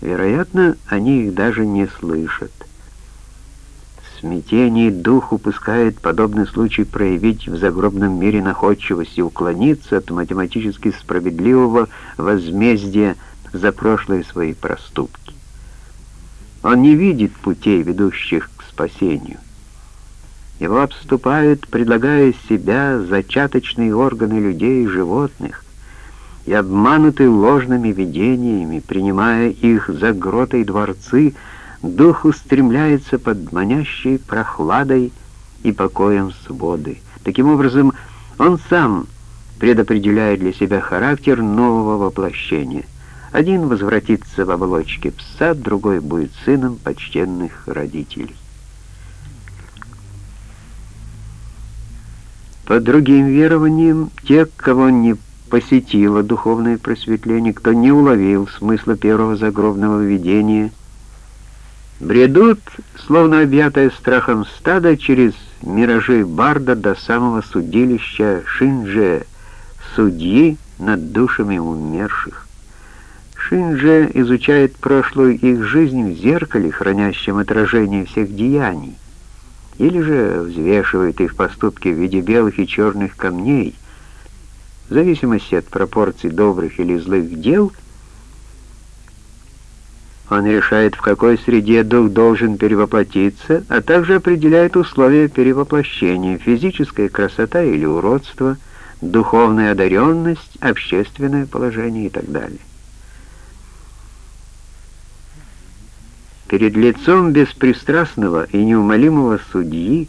Вероятно, они их даже не слышат. В смятении дух упускает подобный случай проявить в загробном мире находчивость и уклониться от математически справедливого возмездия за прошлые свои проступки. Он не видит путей, ведущих к спасению. Его обступают, предлагая себя, зачаточные органы людей и животных, и обманутые ложными видениями, принимая их за гроты и дворцы, дух устремляется под манящей прохладой и покоем своды. Таким образом, он сам предопределяет для себя характер нового воплощения. Один возвратится в оболочке пса, другой будет сыном почтенных родителей. По другим верованиям, те, кого не посетило духовное просветление, кто не уловил смысла первого загробного видения, бредут, словно объятое страхом стадо, через миражи Барда до самого судилища Шинже, судьи над душами умерших. Шинже изучает прошлую их жизнь в зеркале, хранящем отражение всех деяний, или же взвешивает их поступки в виде белых и черных камней — в зависимости от пропорций добрых или злых дел, он решает, в какой среде дух должен перевоплотиться, а также определяет условия перевоплощения, физическая красота или уродство, духовная одаренность, общественное положение и так далее. Перед лицом беспристрастного и неумолимого судьи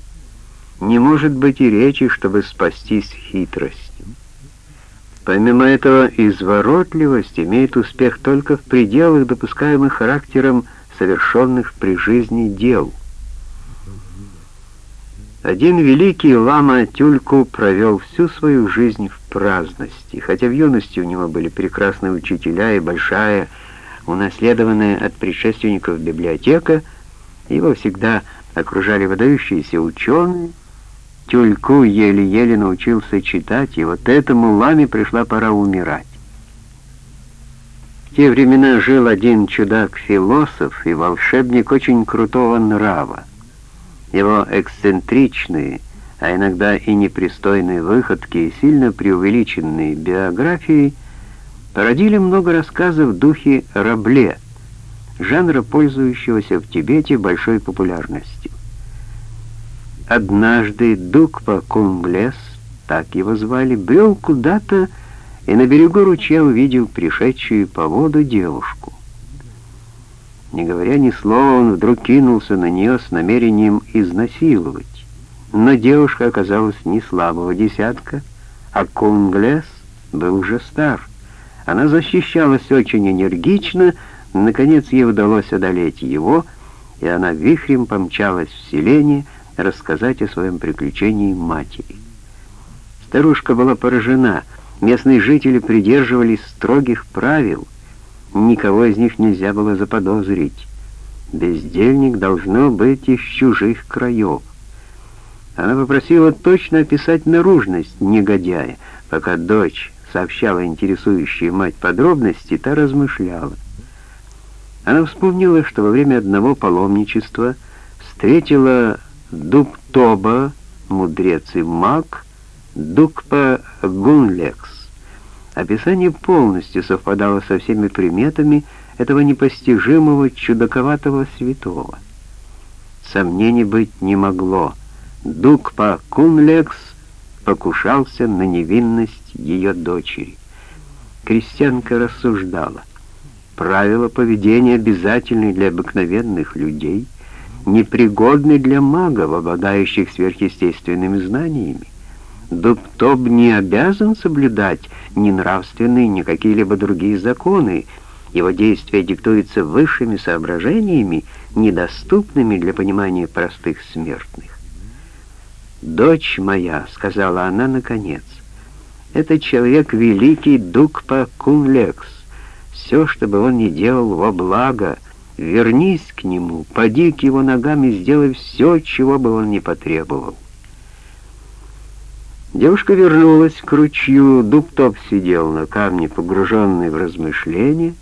не может быть и речи, чтобы спастись хитростью. Помимо этого, изворотливость имеет успех только в пределах, допускаемых характером совершенных при жизни дел. Один великий лама Тюльку провел всю свою жизнь в праздности, хотя в юности у него были прекрасные учителя и большая, унаследованная от предшественников библиотека, его всегда окружали выдающиеся ученые, Тюльку еле-еле научился читать, и вот этому ламе пришла пора умирать. В те времена жил один чудак-философ и волшебник очень крутого нрава. Его эксцентричные, а иногда и непристойные выходки и сильно преувеличенные биографии породили много рассказов в духе Рабле, жанра, пользующегося в Тибете большой популярностью. Однажды Дукпа Кумблес, так его звали, брел куда-то и на берегу ручья увидел пришедшую по воду девушку. Не говоря ни слова, он вдруг кинулся на нее с намерением изнасиловать. Но девушка оказалась не слабого десятка, а Кунглес был уже стар. Она защищалась очень энергично, наконец ей удалось одолеть его, и она вихрем помчалась в селение, рассказать о своем приключении матери. Старушка была поражена. Местные жители придерживались строгих правил. Никого из них нельзя было заподозрить. Бездельник должно быть из чужих краев. Она попросила точно описать наружность негодяя, пока дочь сообщала интересующие мать подробности, та размышляла. Она вспомнила, что во время одного паломничества встретила Дуктоба, мудрец и маг, Дукпа Гунлекс. Описание полностью совпадало со всеми приметами этого непостижимого, чудаковатого святого. Сомнений быть не могло. Дукпа Кунлекс покушался на невинность ее дочери. Крестьянка рассуждала. Правила поведения обязательны для обыкновенных людей — непригодны для магов, обладающих сверхъестественными знаниями. Дубтоб не обязан соблюдать ни нравственные, ни какие-либо другие законы. Его действия диктуются высшими соображениями, недоступными для понимания простых смертных. «Дочь моя», — сказала она наконец, — «этот человек великий Дукпа Кунлекс. Все, что бы он ни делал во благо — Вернись к нему, поди к его ногам и сделай все, чего бы он ни потребовал. Девушка вернулась к ручью, Дубтоп сидел на камне, погруженный в размышления,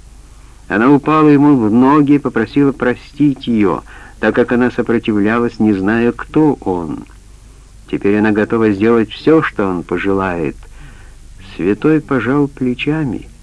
Она упала ему в ноги и попросила простить ее, так как она сопротивлялась, не зная, кто он. Теперь она готова сделать все, что он пожелает. Святой пожал плечами —